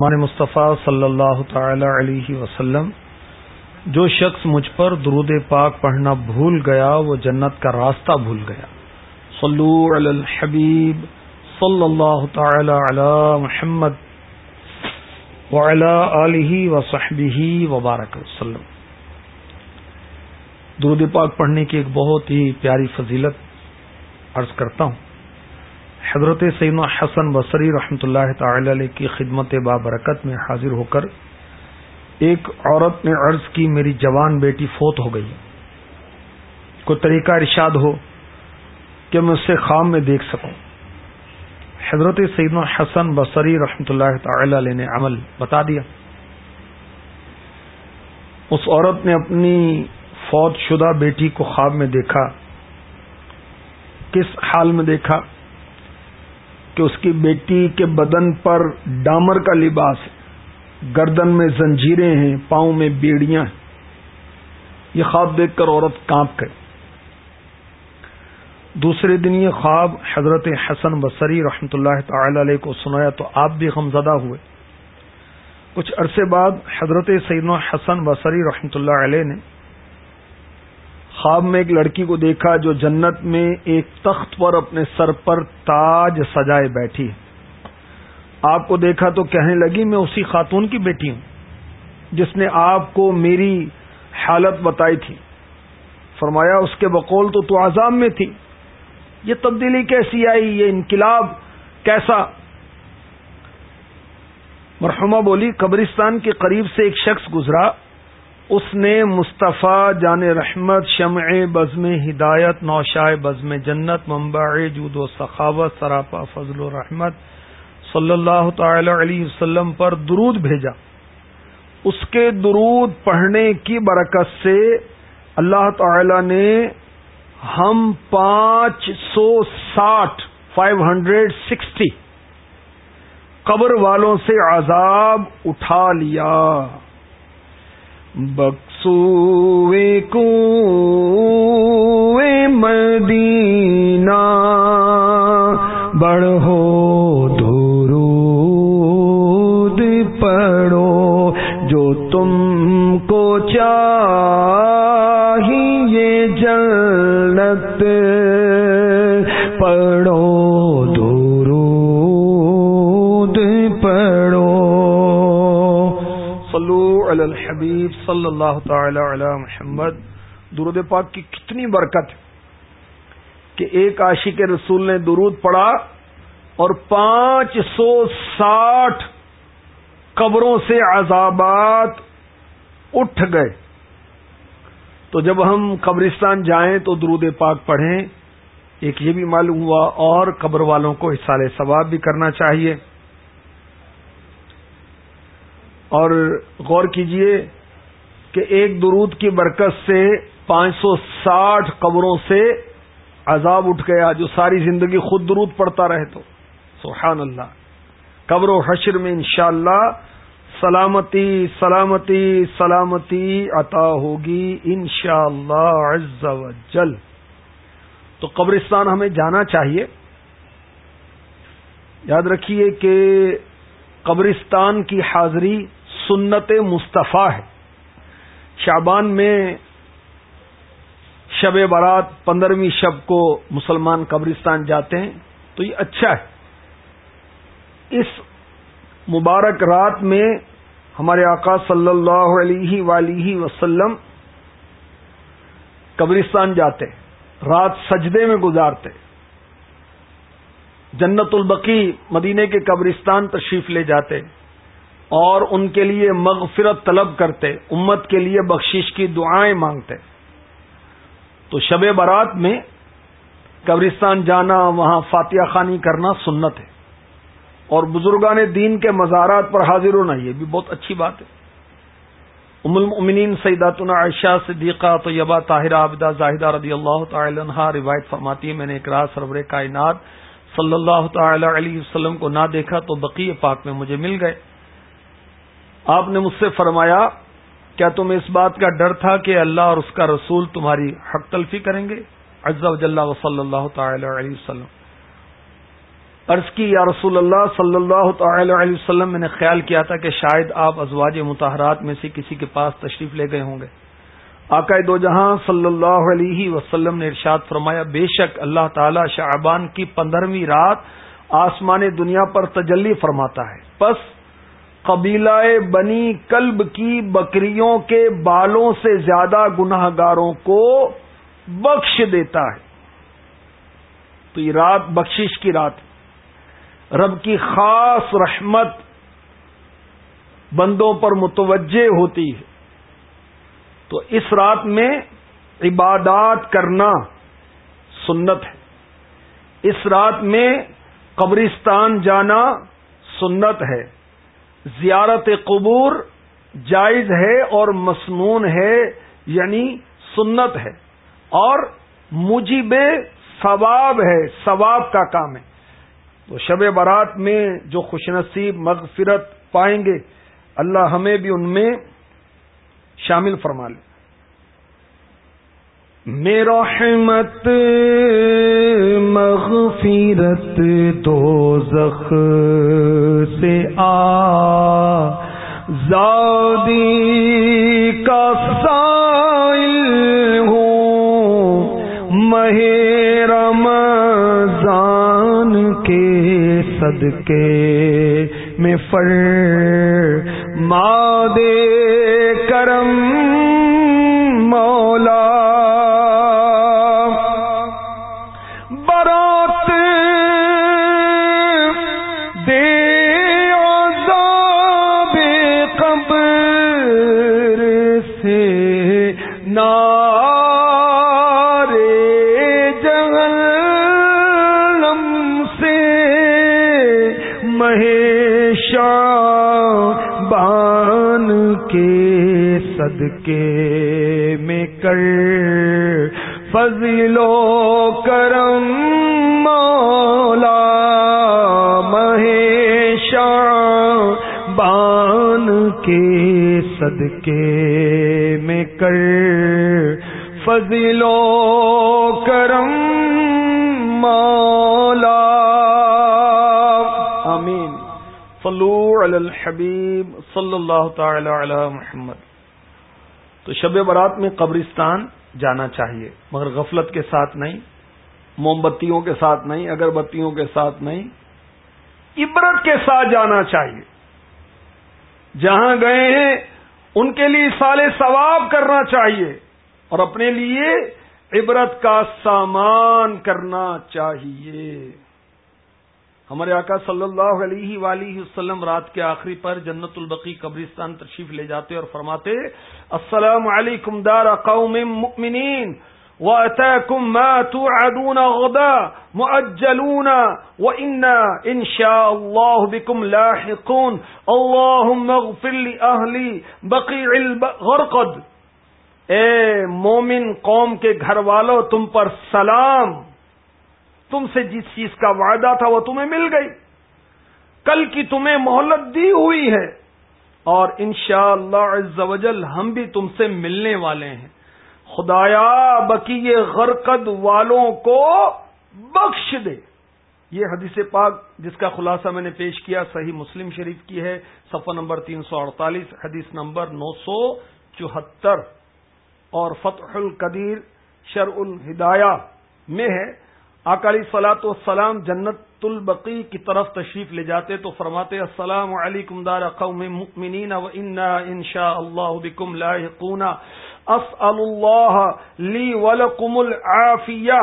ہمارے مصطفیٰ صلی اللہ تعالی علیہ وسلم، جو شخص مجھ پر درود پاک پڑھنا بھول گیا، وہ جنت کا راستہ بھول گیا۔ صلو علی الحبیب صلی اللہ تعالی علی محمد آلہ وصحبہ وبارک وسلم۔ درود پاک پڑھنے کی ایک بہت ہی پیاری فضیلت عرض کرتا ہوں۔ حضرت سیدنا حسن بصری رحمۃ اللہ تعالی علیہ کی خدمت بابرکت میں حاضر ہو کر ایک عورت نے عرض کی، میری جوان بیٹی فوت ہو گئی۔ کوئی طریقہ ارشاد ہو کہ میں اسے خام میں دیکھ سکوں۔ حضرت سیدنا حسن بصری رحمۃ اللہ تعالی علیہ نے عمل بتا دیا۔ اس عورت نے اپنی فوت شدہ بیٹی کو خواب میں دیکھا۔ کس حال میں دیکھا؟ کہ اس کی بیٹی کے بدن پر ڈامر کا لباس ہے۔ گردن میں زنجیریں ہیں، پاؤں میں بیڑیاں ہیں۔ یہ خواب دیکھ کر عورت کانپ گئی۔ دوسرے دن یہ خواب حضرت حسن بصری رحمۃ اللہ تعالی علیہ کو سنایا تو آپ بھی غمزدہ ہوئے۔ کچھ عرصے بعد حضرت سیدنا حسن بصری رحمۃ اللہ علیہ نے خواب میں ایک لڑکی کو دیکھا جو جنت میں ایک تخت پر اپنے سر پر تاج سجائے بیٹھی آپ کو دیکھا تو کہنے لگی، میں اسی خاتون کی بیٹی ہوں، جس نے آپ کو میری حالت بتائی تھی۔ فرمایا، اس کے بقول تو تو عذاب میں تھی۔ یہ تبدیلی کیسی آئی؟ یہ انقلاب کیسا؟ مرحمہ بولی، قبرستان کے قریب سے ایک شخص گزرا۔ اس نے مصطفیٰ جان رحمت، شمع بزم، ہدایت نوشائے بزم، جنت، منبع، جود و سخاوت، سراپا، فضل و رحمت صلی اللہ تعالی علیہ وسلم پر درود بھیجا۔ اس کے درود پڑھنے کی برکت سے اللہ تعالی نے ہم پانچ سو ساٹھ فائیو ہنڈریڈ سکسٹی قبر والوں سے عذاب اٹھا لیا۔ بکسوے کو مدینہ بڑھو درود پڑھو جو تم کو چاہیے جنت علی الحبیب صلی اللہ تعالی علی محمد، درود پاک کی کتنی برکت کہ ایک عاشق رسول نے درود پڑا اور پانچ سو ساٹھ قبروں سے عذابات اٹھ گئے۔ تو جب ہم قبرستان جائیں تو درود پاک پڑھیں، ایک یہ بھی معلوم ہوا اور قبر والوں کو حصال ثواب بھی کرنا چاہیے۔ اور غور کیجیے کہ ایک درود کی برکت سے پانچ سو ساٹھ قبروں سے عذاب اٹھ گیا جو ساری زندگی خود درود پڑتا رہے تو۔ سبحان اللہ۔ قبر و حشر میں انشاءاللہ سلامتی سلامتی سلامتی عطا ہوگی انشاءاللہ عز و جل۔ تو قبرستان ہمیں جانا چاہیے۔ یاد رکھیے کہ قبرستان کی حاضری سنت مصطفیٰ ہے۔ شابان میں شب برات پندرہویں شب کو مسلمان قبرستان جاتے ہیں، تو یہ اچھا ہے۔ اس مبارک رات میں ہمارے آقا صلی اللہ علیہ ولیہ وسلم قبرستان جاتے، رات سجدے میں گزارتے۔ جنت البقی مدینے کے قبرستان تشریف لے جاتے۔ اور ان کے لیے مغفرت طلب کرتے، امت کے لیے بخشش کی دعائیں مانگتے۔ تو شب برات میں قبرستان جانا، وہاں فاتحہ خانی کرنا سنت ہے۔ اور بزرگان دین کے مزارات پر حاضر ہونا یہ بھی بہت اچھی بات ہے۔ ام المؤمنین سیداتنا عائشہ، صدیقہ تو طاہرہ عبدہ زاہدہ رضی اللہ تعالی عنہ روایت فرماتی ہے، میں نے اقرار سرور کائنات صلی اللہ تعالی علیہ وسلم کو نہ دیکھا تو بقی پاک میں مجھے مل گئے۔ آپ نے مجھ سے فرمایا، کیا تمہیں اس بات کا ڈر تھا کہ اللہ اور اس کا رسول تمہاری حق تلفی کریں گے؟ و جل و صلی اللہ تعالی علیہ وسلم۔ عرض کی، یا رسول اللہ صلی اللہ تعالی علیہ وسلم، میں نے خیال کیا تھا کہ شاید آپ ازواج متحرات میں سے کسی کے پاس تشریف لے گئے ہوں گے۔ آقا دو جہاں صلی اللہ علیہ وسلم نے ارشاد فرمایا، بے شک اللہ تعالی شعبان کی پندرہویں رات آسمان دنیا پر تجلی فرماتا ہے۔ بس قبیلہ بنی کلب کی بکریوں کے بالوں سے زیادہ گناہ گاروں کو بخش دیتا ہے۔ تو یہ رات بخشش کی رات رب کی خاص رحمت بندوں پر متوجہ ہوتی ہے۔ تو اس رات میں عبادات کرنا سنت ہے۔ اس رات میں قبرستان جانا سنت ہے۔ زیارت قبور جائز ہے اور مسنون ہے یعنی سنت ہے۔ اور مجیب ثواب ہے، ثواب کا کام ہے۔ تو شب برات میں جو خوش نصیب، مغفرت پائیں گے، اللہ ہمیں بھی ان میں شامل فرما لے۔ میرا حمت مغفرت دو زخ سے آ زادی کا سائل ہوں۔ مہر رمضان کے صدقے میں فر مادے کرم۔ صدقے میں کر فضلو کرم مولا مہیشا بان کے صدقے میں کر فضلو کرم مولا۔ آمین۔ فلو علی الحبیب صلی اللہ تعالی علی محمد۔ تو شب برات میں قبرستان جانا چاہیے، مگر غفلت کے ساتھ نہیں، موم بتیوں کے ساتھ نہیں، اگر بتیوں کے ساتھ نہیں، عبرت کے ساتھ جانا چاہیے۔ جہاں گئے ہیں، ان کے لیے سال ثواب کرنا چاہیے، اور اپنے لیے عبرت کا سامان کرنا چاہیے۔ ہمارے آقا صلی اللہ علیہ ولیہ وسلم رات کے آخری پر جنت البقی قبرستان تشریف لے جاتے اور فرماتے، السلام علیکم دار قوم مؤمنین واتاكم ما توعدون غدا، مؤجلون، وإنا إن شاء الله بكم لاحقون اللهم اغفر لأهلي بقيع الغرقد۔ اے مومن قوم کے گھر والوں تم پر سلام۔ تم سے جس چیز کا وعدہ تھا وہ تمہیں مل گئی۔ کل کی تمہیں مہلت دی ہوئی ہے۔ اور انشاءاللہ شاء اللہ ہم بھی تم سے ملنے والے ہیں۔ خدایا بکی غرقد والوں کو بخش دے۔ یہ حدیث پاک جس کا خلاصہ میں نے پیش کیا، صحیح مسلم شریف کی ہے، صفحہ نمبر تین سو اڑتالیس، حدیث نمبر نو سو چوہتر۔ اور فتح القدیر شر الہدایہ میں ہے۔ اکالی سلاۃ والسلام جنت البقی کی طرف تشریف لے جاتے تو فرماتے، السلام علیکم دار قوم مؤمنین و انا انشاء اللہ بکم لاحقون اسال اللہ لی ولکم العافیہ.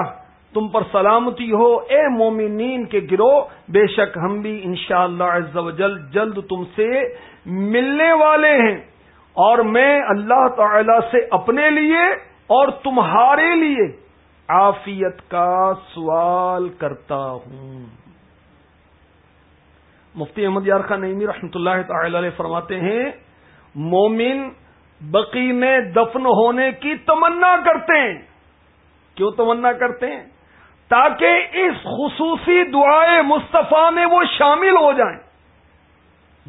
تم پر سلامتی ہو، اے مومنین کے گروہ، بے شک ہم بھی انشاءاللہ عز و جل جلد تم سے ملنے والے ہیں۔ اور میں اللہ تعالی سے اپنے لیے اور تمہارے لیے عافیت کا سوال کرتا ہوں۔ مفتی احمد یار خان نئی رحمۃ اللہ تعالی علیہ فرماتے ہیں، مومن بقی میں دفن ہونے کی تمنا کرتے ہیں۔ کیوں تمنا کرتے ہیں؟ تاکہ اس خصوصی دعائے مصطفیٰ میں وہ شامل ہو جائیں۔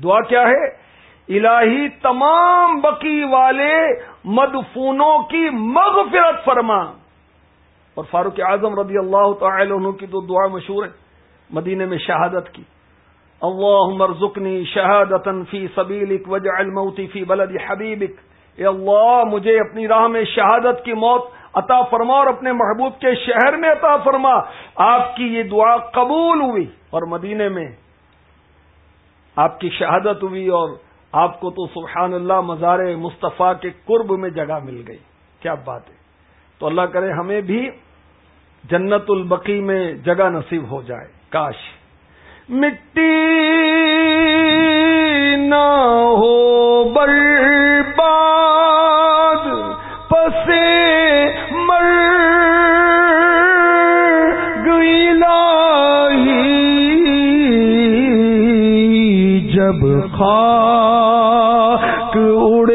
دعا کیا ہے؟ الہی تمام بقی والے مدفونوں کی مغفرت فرما۔ اور فاروق اعظم رضی اللہ تعالی عنہ کی تو دعا مشہور ہے، مدینے میں شہادت کی۔ اللہ مرزکنی شہادت فی سبیلک وجعل موتی فی بلد حبیبک۔ اے اللہ، مجھے اپنی راہ میں شہادت کی موت عطا فرما اور اپنے محبوب کے شہر میں عطا فرما۔ آپ کی یہ دعا قبول ہوئی اور مدینے میں آپ کی شہادت ہوئی اور آپ کو تو سبحان اللہ مزار مصطفیٰ کے قرب میں جگہ مل گئی۔ کیا بات ہے؟ تو اللہ کرے ہمیں بھی جنت البقی میں جگہ نصیب ہو جائے۔ کاش۔ مٹی نہ ہو برباد، پسے مر گئی جب خاک اڑے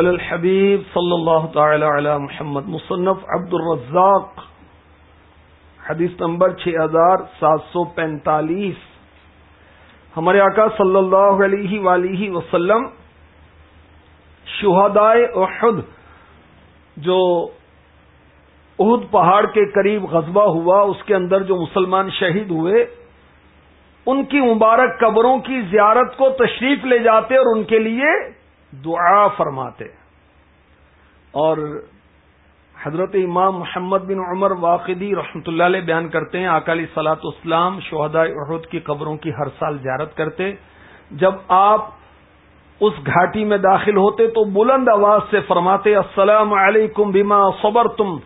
علی الحبیب صلی اللہ تعالی علی محمد، مصنف عبد الرزاق حدیث نمبر چھ ہزار سات سو پینتالیس۔ ہمارے آقا صلی اللہ علیہ ولیہ وسلم شہدائے احد، جو احد پہاڑ کے قریب غزبہ ہوا، اس کے اندر جو مسلمان شہید ہوئے، ان کی مبارک قبروں کی زیارت کو تشریف لے جاتے اور ان کے لیے دعا فرماتے۔ اور حضرت امام محمد بن عمر واقعی رحمۃ اللہ علیہ بیان کرتے ہیں اکالی سلاط اسلام شہداء عہد کی قبروں کی ہر سال زیارت کرتے۔ جب آپ اس گھاٹی میں داخل ہوتے تو بلند آواز سے فرماتے، السلام علیکم بیما صبر تم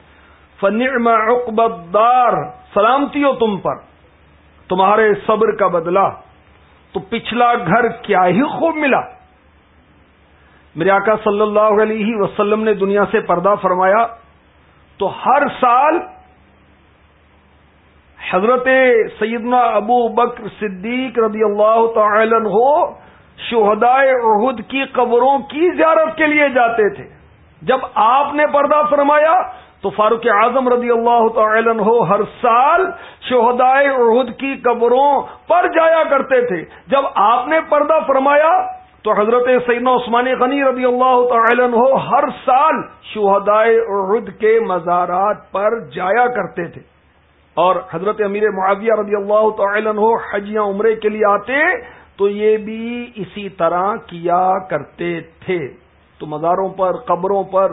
فنعم عقبت دار سلامتی ہو تم پر، تمہارے صبر کا بدلہ۔ تو پچھلا گھر کیا ہی خوب ملا۔ میرے آقا صلی اللہ علیہ وسلم نے دنیا سے پردہ فرمایا تو ہر سال حضرت سیدنا ابو بکر صدیق رضی اللہ تعالی ہو شہدائے عہد کی قبروں کی زیارت کے لیے جاتے تھے۔ جب آپ نے پردہ فرمایا تو فاروق اعظم رضی اللہ تعالی ہو ہر سال شہدائے عہد کی قبروں پر جایا کرتے تھے۔ جب آپ نے پردہ فرمایا تو حضرت سیدنا عثمان غنی رضی اللہ تعالی ہو ہر سال شہدائے عہد کے مزارات پر جایا کرتے تھے۔ اور حضرت امیر معاویہ رضی اللہ تعالی ہو حجیاں عمرے کے لیے آتے تو یہ بھی اسی طرح کیا کرتے تھے۔ تو مزاروں پر، قبروں پر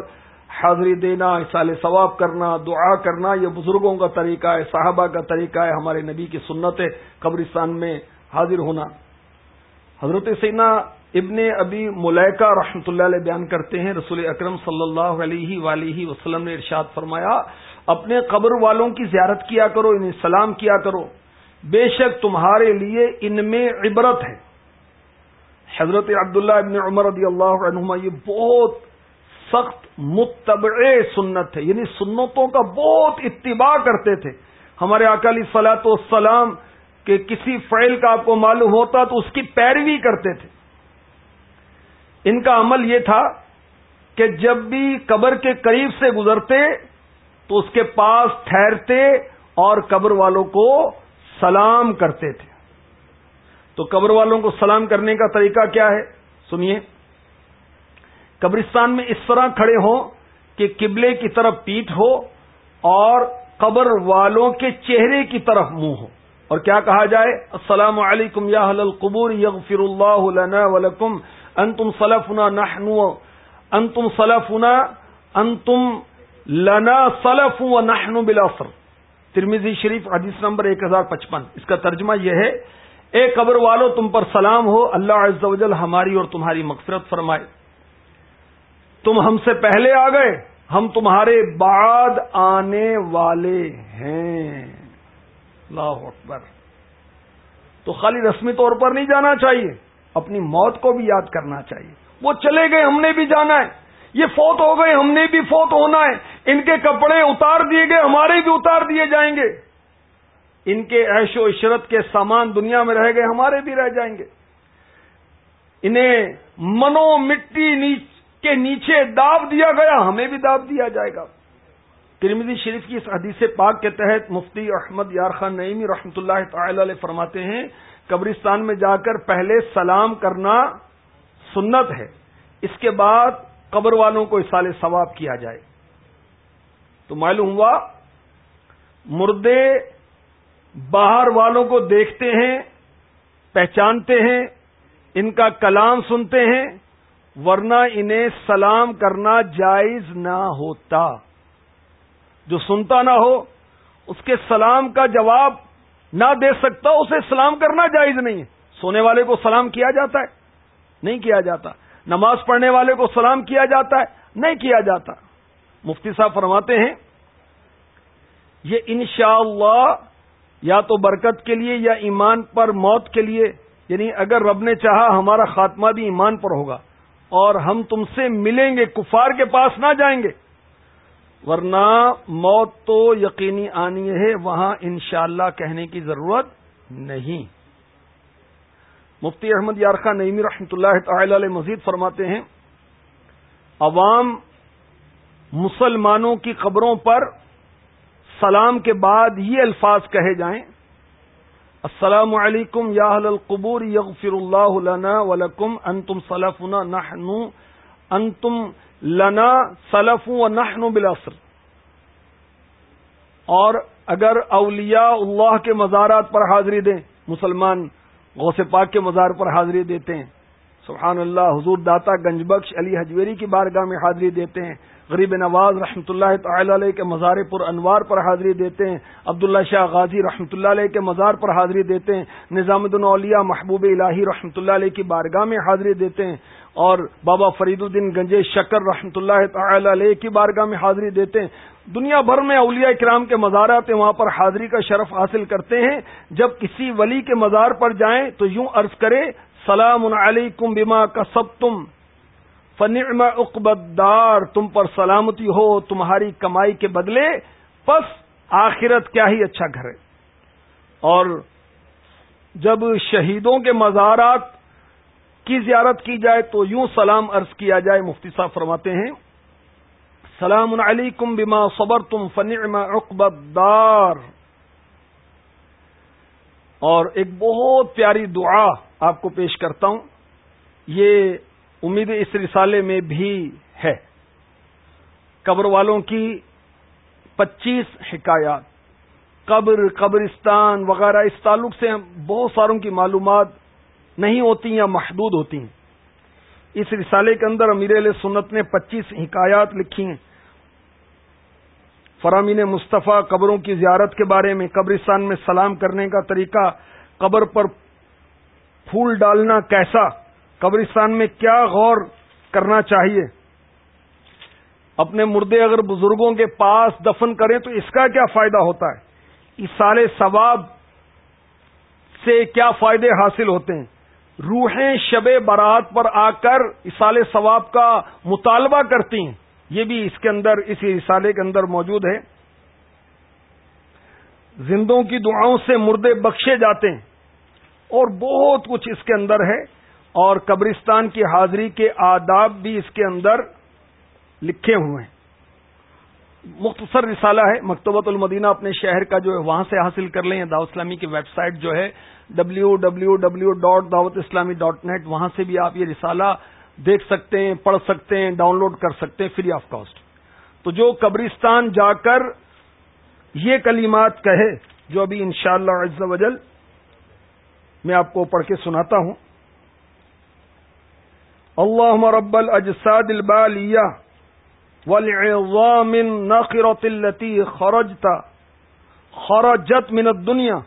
حاضری دینا، اصال ثواب کرنا، دعا کرنا، یہ بزرگوں کا طریقہ ہے، صحابہ کا طریقہ ہے، ہمارے نبی کی سنت ہے، قبرستان میں حاضر ہونا۔ حضرت سینا ابن ابی ملیکہ رحمۃ اللہ علیہ بیان کرتے ہیں، رسول اکرم صلی اللہ علیہ ولیہ وسلم نے ارشاد فرمایا، اپنے قبر والوں کی زیارت کیا کرو، انہیں سلام کیا کرو۔ بے شک تمہارے لیے ان میں عبرت ہے۔ حضرت عبداللہ ابن عمر رضی اللہ عنہما، یہ بہت سخت متبع سنت ہے۔ یعنی سنتوں کا بہت اتباع کرتے تھے۔ ہمارے اکالی فلاط والسلام کے کسی فعل کا آپ کو معلوم ہوتا تو اس کی پیروی کرتے تھے۔ ان کا عمل یہ تھا کہ جب بھی قبر کے قریب سے گزرتے تو اس کے پاس ٹھہرتے اور قبر والوں کو سلام کرتے تھے۔ تو قبر والوں کو سلام کرنے کا طریقہ کیا ہے؟ سنیے۔ قبرستان میں اس طرح کھڑے ہوں کہ قبلے کی طرف پیٹ ہو اور قبر والوں کے چہرے کی طرف منہ ہو۔ اور کیا کہا جائے؟ السلام علیکم یا حل القبور یغفر اللہ لنا ولکم. انتم سلفنا نحن انتم سلفنا انتم لنا سلف و نحن بلاثر ترمیزی شریف حدیث نمبر ایک ہزار پچپن. اس کا ترجمہ یہ ہے، اے قبر والو، تم پر سلام ہو، اللہ عز و جل ہماری اور تمہاری مغفرت فرمائے۔ تم ہم سے پہلے آ گئے، ہم تمہارے بعد آنے والے ہیں۔ اللہ اکبر۔ تو خالی رسمی طور پر نہیں جانا چاہیے، اپنی موت کو بھی یاد کرنا چاہیے۔ وہ چلے گئے، ہم نے بھی جانا ہے۔ یہ فوت ہو گئے، ہم نے بھی فوت ہونا ہے۔ ان کے کپڑے اتار دیے گئے، ہمارے بھی اتار دیے جائیں گے۔ ان کے عیش و عشرت کے سامان دنیا میں رہ گئے، ہمارے بھی رہ جائیں گے۔ انہیں منو مٹی کے نیچے داب دیا گیا، ہمیں بھی داب دیا جائے گا۔ ترمیدی شریف کی اس حدیث پاک کے تحت مفتی احمد یار خان نعیمی رحمۃ اللہ تعالی علیہ فرماتے ہیں، قبرستان میں جا کر پہلے سلام کرنا سنت ہے، اس کے بعد قبر والوں کو اسال ثواب کیا جائے۔ تو معلوم ہوا، مردے باہر والوں کو دیکھتے ہیں، پہچانتے ہیں، ان کا کلام سنتے ہیں، ورنہ انہیں سلام کرنا جائز نہ ہوتا۔ جو سنتا نہ ہو، اس کے سلام کا جواب نہ دے سکتا، اسے سلام کرنا جائز نہیں ہے۔ سونے والے کو سلام کیا جاتا ہے؟ نہیں کیا جاتا۔ نماز پڑھنے والے کو سلام کیا جاتا ہے؟ نہیں کیا جاتا۔ مفتی صاحب فرماتے ہیں، یہ انشاءاللہ اللہ یا تو برکت کے لیے یا ایمان پر موت کے لیے یعنی اگر رب نے چاہا ہمارا خاتمہ بھی ایمان پر ہوگا، اور ہم تم سے ملیں گے، کفار کے پاس نہ جائیں گے۔ ورنہ موت تو یقینی آنی ہے، وہاں انشاءاللہ کہنے کی ضرورت نہیں۔ مفتی احمد یارخان نعمی رحمۃ اللہ تعالی علیہ مزید فرماتے ہیں، عوام مسلمانوں کی خبروں پر سلام کے بعد یہ الفاظ کہے جائیں، السلام علیکم یا القبور یغفر اللہ لنا ولکم، انتم سلفنا نحن، انتم لنا سلف و نحن بالعصر۔ اور اگر اولیاء اللہ کے مزارات پر حاضری دیں، مسلمان غوث پاک کے مزار پر حاضری دیتے ہیں۔ سبحان اللہ، حضور داتا گنج بخش علی حجویری کی بارگاہ میں حاضری دیتے ہیں۔ غریب نواز رحمۃ اللہ تعالی علیہ کے مزار پر انوار پر حاضری دیتے ہیں، عبداللہ شاہ غازی رحمۃ اللہ علیہ کے مزار پر حاضری دیتے ہیں، نظام الدین اولیا محبوب الہی رحمۃ اللہ علیہ کی بارگاہ میں حاضری دیتے ہیں اور بابا فرید الدین گنجے شکر رحمۃ اللہ تعالی علیہ کی بارگاہ میں حاضری دیتے ہیں۔ دنیا بھر میں اولیاء کرام کے مزارات ہیں وہاں پر حاضری کا شرف حاصل کرتے ہیں۔ جب کسی ولی کے مزار پر جائیں تو یوں عرض کرے سلام علیکم بما کا سب تم فنعم عقبت دار تم پر سلامتی ہو، تمہاری کمائی کے بدلے، پس آخرت کیا ہی اچھا گھر ہے۔ اور جب شہیدوں کے مزارات کی زیارت کی جائے تو یوں سلام عرض کیا جائے، مفتی صاحب فرماتے ہیں، سلام علیکم بما صبر تم فنعم عقبت دار اور ایک بہت پیاری دعا آپ کو پیش کرتا ہوں۔ یہ امید اس رسالے میں بھی ہے۔ قبر والوں کی پچیس حکایات، قبر، قبرستان وغیرہ، اس تعلق سے بہت ساروں کی معلومات نہیں ہوتی یا محدود ہوتی ہیں۔ اس رسالے کے اندر امیر علیہ سنت نے پچیس حکایات لکھی ہیں۔ فرامین مصطفیٰ قبروں کی زیارت کے بارے میں، قبرستان میں سلام کرنے کا طریقہ، قبر پر پھول ڈالنا کیسا؟ قبرستان میں کیا غور کرنا چاہیے؟ اپنے مردے اگر بزرگوں کے پاس دفن کریں تو اس کا کیا فائدہ ہوتا ہے؟ اس سال ثواب سے کیا فائدے حاصل ہوتے ہیں؟ روحیں شب برات پر آ کر اسال ثواب کا مطالبہ کرتی ہیں۔ یہ بھی اس کے اندر، اس رسالے کے اندر موجود ہے۔ زندوں کی دعاؤں سے مردے بخشے جاتے ہیں اور بہت کچھ اس کے اندر ہے۔ اور قبرستان کی حاضری کے آداب بھی اس کے اندر لکھے ہوئے ہیں۔ مختصر رسالہ ہے، مکتوبۃ المدینہ اپنے شہر کا جو ہے، وہاں سے حاصل کر لیں۔ دعوت اسلامی کی ویب سائٹ جو ہے ڈبلو ڈبلو ڈبلو ڈاٹ دعوت اسلامی ڈاٹ نیٹ وہاں سے بھی آپ یہ رسالہ دیکھ سکتے ہیں، پڑھ سکتے ہیں، ڈاؤن لوڈ کر سکتے ہیں، فری آف کاسٹ۔ تو جو قبرستان جا کر یہ کلمات کہے، جو ابھی انشاءاللہ شاء اللہ وجل میں آپ کو پڑھ کے سناتا ہوں۔ اللهم رب الأجساد البالية والعظام الناقرة التي خرجت خرجت من الدنيا،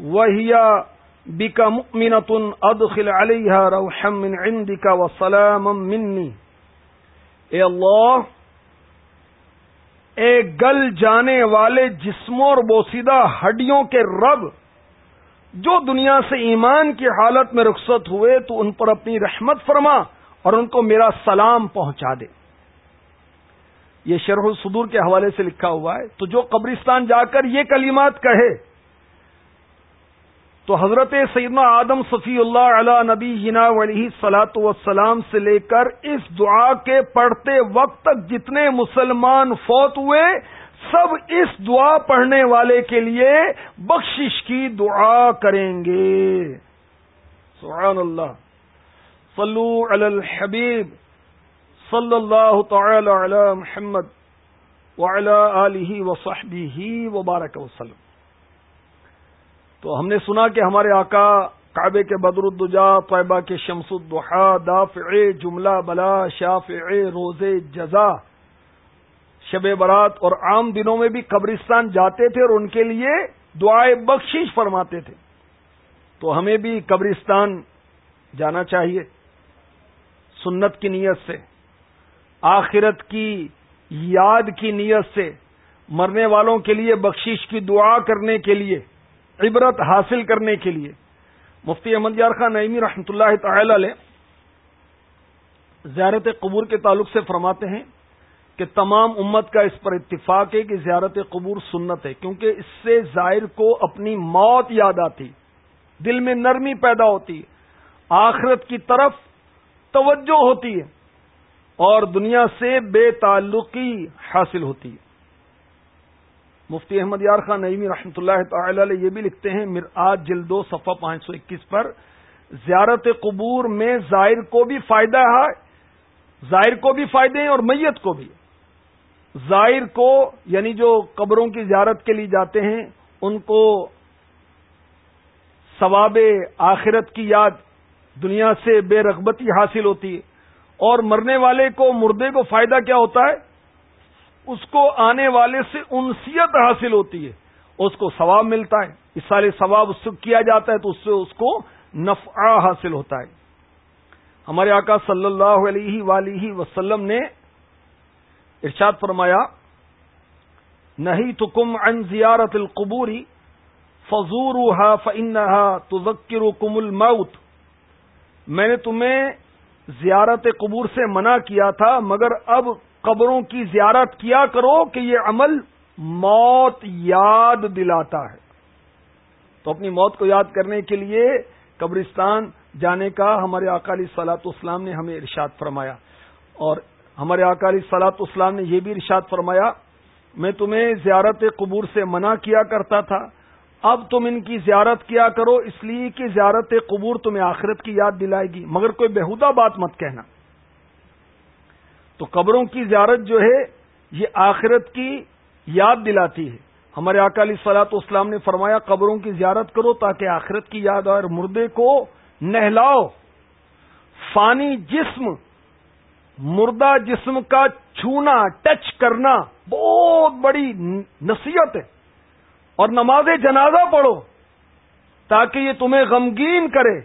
وهي بك مؤمنة أدخل عليها روحا من عندك وسلاما مني. اے اللہ، اے گل جانے والے جسموں اور بوسیدہ ہڈیوں کے رب جو دنیا سے ایمان کی حالت میں رخصت ہوئے تو ان پر اپنی رحمت فرما اور ان کو میرا سلام پہنچا دے۔ یہ شرح الصدور کے حوالے سے لکھا ہوا ہے۔ تو جو قبرستان جا کر یہ کلمات کہے، تو حضرت سیدنا آدم صفی اللہ علیہ نبی جنا علیہ سلاۃ وسلام سے لے کر اس دعا کے پڑھتے وقت تک جتنے مسلمان فوت ہوئے سب اس دعا پڑھنے والے کے لیے بخشش کی دعا کریں گے۔ سبحان اللہ صلو علی الحبیب۔ صلی اللہ تعالی علی محمد وعلی آلہ وصحبہ وبارک وسلم۔ تو ہم نے سنا کہ ہمارے آقا کعبے کے بدر الدجا طیبہ کے شمس الدحا دافع جملہ، بلا، شافع روز جزا شب برات اور عام دنوں میں بھی قبرستان جاتے تھے اور ان کے لیے دعائیں بخشش فرماتے تھے۔ تو ہمیں بھی قبرستان جانا چاہیے۔ سنت کی نیت سے، آخرت کی یاد کی نیت سے، مرنے والوں کے لیے بخشش کی دعا کرنے کے لیے، عبرت حاصل کرنے کے لیے۔ مفتی احمد یار خان نعیمی رحمۃ اللہ تعالی علیہ زیارت قبور کے تعلق سے فرماتے ہیں کہ تمام امت کا اس پر اتفاق ہے کہ زیارت قبور سنت ہے، کیونکہ اس سے ظاہر کو اپنی موت یاد آتی، دل میں نرمی پیدا ہوتی ہے آخرت کی طرف توجہ ہوتی ہے، اور دنیا سے بے تعلقی حاصل ہوتی ہے۔ مفتی احمد یار خان نعیمی رحمۃ اللہ تعالی علیہ یہ بھی لکھتے ہیں آج جلدو صفحہ پانچ سو اکیس پر، زیارت قبور میں زائر کو بھی فائدہ ہے زائر کو بھی فائدے ہیں اور میت کو بھی۔ زائر کو یعنی جو قبروں کی زیارت کے لیے جاتے ہیں، ان کو ثواب آخرت کی یاد دنیا سے بے رغبتی حاصل ہوتی ہے۔ اور مرنے والے کو، مردے کو فائدہ کیا ہوتا ہے؟ اس کو آنے والے سے انسیت حاصل ہوتی ہے۔ اس کو ثواب ملتا ہے۔ اس سارے ثواب اس سے کیا جاتا ہے تو اس سے اس کو نفع حاصل ہوتا ہے۔ ہمارے آقا صلی اللہ علیہ ولیہ وسلم نے ارشاد فرمایا نہیں تو کم ان زیارت القبوری فضور فنحا تذکر الموت۔ میں نے تمہیں زیارت قبور سے منع کیا تھا، مگر اب قبروں کی زیارت کیا کرو کہ یہ عمل موت یاد دلاتا ہے۔ تو اپنی موت کو یاد کرنے کے لیے قبرستان جانے کا ہمارے اکالی سلاط اسلام نے ہمیں ارشاد فرمایا۔ اور ہمارے اکالی سلاط اسلام نے یہ بھی ارشاد فرمایا، میں تمہیں زیارت قبور سے منع کیا کرتا تھا، اب تم ان کی زیارت کیا کرو، اس لیے کہ زیارت قبور تمہیں آخرت کی یاد دلائے گی، مگر کوئی بےحدہ بات مت کہنا۔ تو قبروں کی زیارت جو ہے، یہ آخرت کی یاد دلاتی ہے۔ ہمارے اکالی سلاط اسلام نے فرمایا، قبروں کی زیارت کرو تاکہ آخرت کی یاد اور مردے کو نہلاؤ۔ فانی جسم مردہ جسم کا چھونا، ٹچ کرنا بہت بڑی نصیحت ہے۔ اور نماز جنازہ پڑھو تاکہ یہ تمہیں غمگین کرے،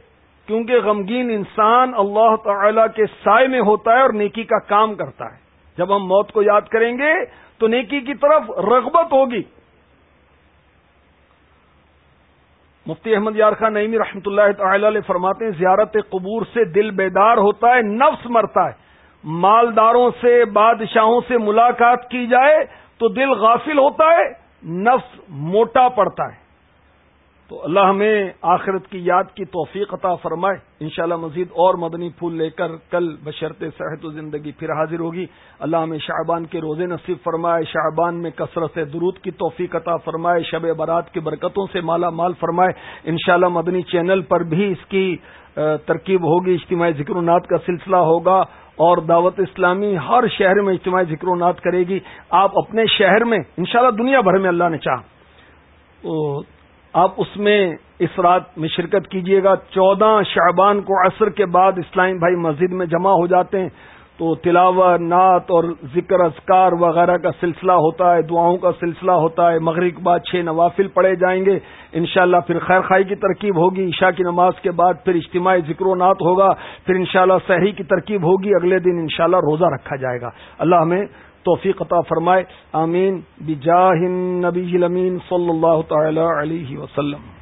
کیونکہ غمگین انسان اللہ تعالی کے سائے میں ہوتا ہے اور نیکی کا کام کرتا ہے۔ جب ہم موت کو یاد کریں گے تو نیکی کی طرف رغبت ہوگی۔ مفتی احمد یار خان نعیمی رحمۃ اللہ تعالی علیہ فرماتے ہیں، زیارت قبور سے دل بیدار ہوتا ہے، نفس مرتا ہے۔ مالداروں سے، بادشاہوں سے ملاقات کی جائے تو دل غافل ہوتا ہے، نفس موٹا پڑتا ہے۔ تو اللہ ہمیں آخرت کی یاد کی توفیق عطا فرمائے۔ انشاءاللہ مزید اور مدنی پھول لے کر کل بشرط صحت و زندگی پھر حاضر ہوگی۔ اللہ ہمیں شعبان کے روزے نصیب فرمائے، شعبان میں کثرت درود کی توفیق عطا فرمائے، شب برات کی برکتوں سے مالا مال فرمائے۔ انشاءاللہ مدنی چینل پر بھی اس کی ترکیب ہوگی، اجتماعی ذکر و نات کا سلسلہ ہوگا۔ اور دعوت اسلامی ہر شہر میں اجتماعی ذکر و نات کرے گی۔ آپ اپنے شہر میں، انشاءاللہ دنیا بھر میں اللہ نے چاہ۔ آپ اس میں اس رات میں شرکت کیجیے گا۔ چودہ شعبان کو عصر کے بعد اسلامی بھائی مسجد میں جمع ہو جاتے ہیں۔ تو تلاوت، نعت اور ذکر، اذکار وغیرہ کا سلسلہ ہوتا ہے، دعاؤں کا سلسلہ ہوتا ہے، مغرب بعد چھ نوافل پڑھے جائیں گے، انشاءاللہ پھر خیر خائی کی ترکیب ہوگی، عشاء کی نماز کے بعد پھر اجتماعی ذکر و نعت ہوگا، پھر انشاءاللہ شاء کی ترکیب ہوگی، اگلے دن انشاءاللہ روزہ رکھا جائے گا۔ اللہ ہمیں توفیق عطا فرمائے۔ آمین۔ بجاہ النبی الامین صلی اللہ تعالی علیہ وسلم۔